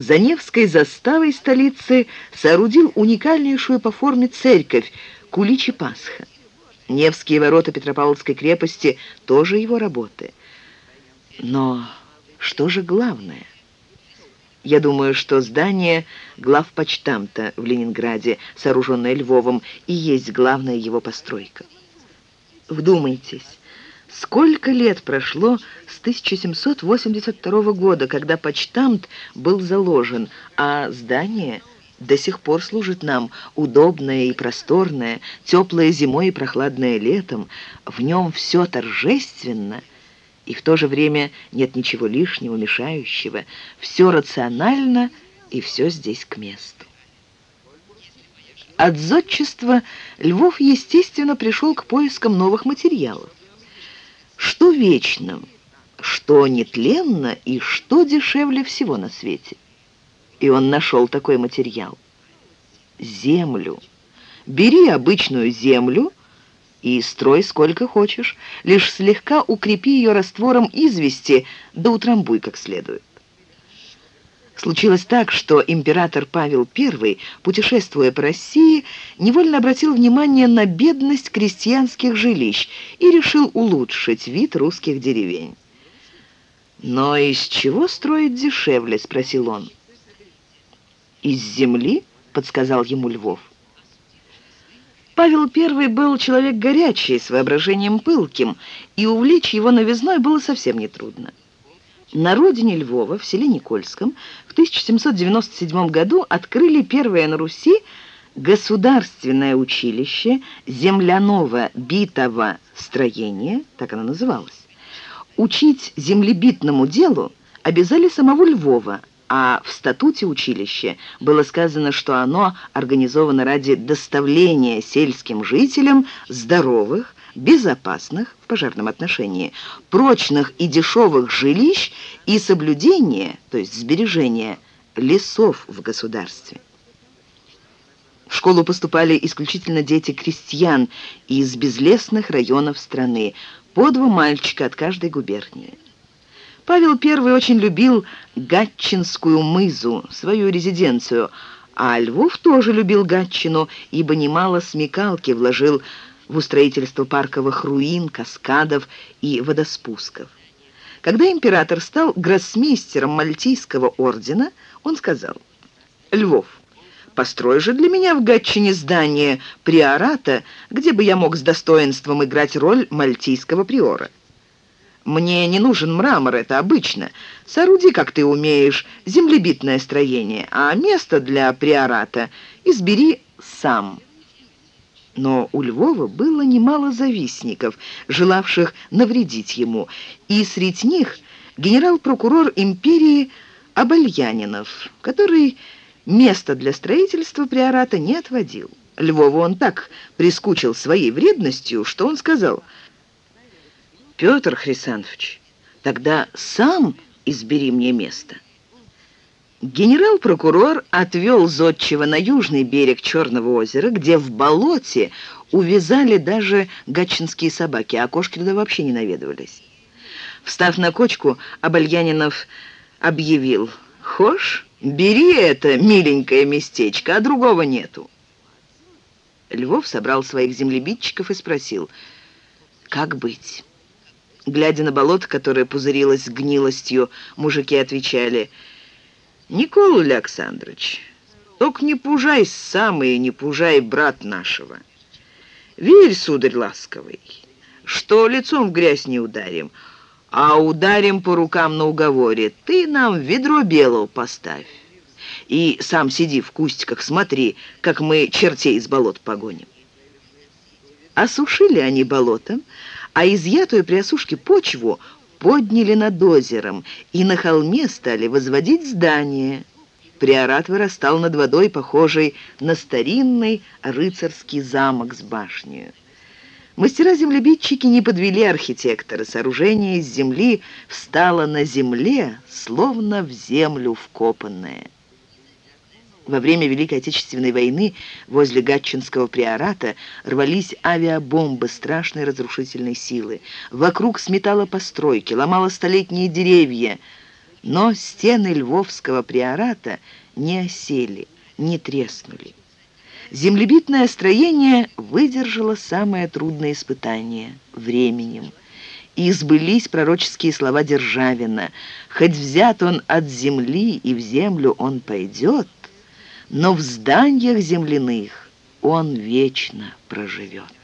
За Невской заставой столицы соорудил уникальнейшую по форме церковь Куличи Пасха. Невские ворота Петропавловской крепости тоже его работы. Но что же главное? Я думаю, что здание главпочтамта в Ленинграде, сооруженное Львовым, и есть главная его постройка. Вдумайтесь, сколько лет прошло с 1782 года, когда почтамт был заложен, а здание до сих пор служит нам, удобное и просторное, теплое зимой и прохладное летом. В нем все торжественно, и в то же время нет ничего лишнего, мешающего. Все рационально, и все здесь к месту. От зодчества Львов, естественно, пришел к поискам новых материалов. Что вечно, что нетленно и что дешевле всего на свете. И он нашел такой материал. Землю. Бери обычную землю и строй сколько хочешь, лишь слегка укрепи ее раствором извести, да утрамбуй как следует. Случилось так, что император Павел I, путешествуя по России, невольно обратил внимание на бедность крестьянских жилищ и решил улучшить вид русских деревень. «Но из чего строить дешевле?» — спросил он. «Из земли?» — подсказал ему Львов. Павел I был человек горячий, с воображением пылким, и увлечь его новизной было совсем нетрудно. На родине Львова, в селе Никольском, в 1797 году открыли первое на Руси государственное училище земляного битого строения, так оно называлось. Учить землебитному делу обязали самого Львова, а в статуте училища было сказано, что оно организовано ради доставления сельским жителям здоровых, безопасных в пожарном отношении, прочных и дешевых жилищ и соблюдения, то есть сбережения, лесов в государстве. В школу поступали исключительно дети крестьян из безлесных районов страны, по два мальчика от каждой губернии. Павел I очень любил Гатчинскую мызу, свою резиденцию, а Львов тоже любил Гатчину, ибо немало смекалки вложил в устроительство парковых руин, каскадов и водоспусков. Когда император стал гроссмейстером Мальтийского ордена, он сказал, «Львов, построй же для меня в Гатчине здание приората, где бы я мог с достоинством играть роль мальтийского приора. Мне не нужен мрамор, это обычно. Сооруди, как ты умеешь, землебитное строение, а место для приората избери сам». Но у Львова было немало завистников, желавших навредить ему, и среди них генерал-прокурор империи Абальянинов, который место для строительства приората не отводил. Львову он так прискучил своей вредностью, что он сказал, «Петр Хрисанович, тогда сам избери мне место». Генерал-прокурор отвел Зодчего на южный берег Черного озера, где в болоте увязали даже гатчинские собаки, а кошки туда вообще не наведывались. Встав на кочку, Абальянинов объявил, «Хошь, бери это миленькое местечко, а другого нету». Львов собрал своих землебитчиков и спросил, «Как быть?» Глядя на болото, которое пузырилось гнилостью, мужики отвечали, «Хошь, Никола Александрович, только не пужай сам и не пужай брат нашего. Верь, сударь ласковый, что лицом в грязь не ударим, а ударим по рукам на уговоре. Ты нам ведро белого поставь. И сам сиди в кустиках, смотри, как мы чертей из болот погоним. Осушили они болото, а изъятую при осушке почву подняли над озером и на холме стали возводить здание. Приорат вырастал над водой, похожий на старинный рыцарский замок с башней. Мастера-землебитчики не подвели архитектора. Сооружение из земли встало на земле, словно в землю вкопанное. Во время Великой Отечественной войны возле Гатчинского приората рвались авиабомбы страшной разрушительной силы. Вокруг сметало постройки, ломало столетние деревья. Но стены Львовского приората не осели, не треснули. Землебитное строение выдержало самое трудное испытание — временем. И сбылись пророческие слова Державина. «Хоть взят он от земли, и в землю он пойдет, но в зданиях земляных он вечно проживет».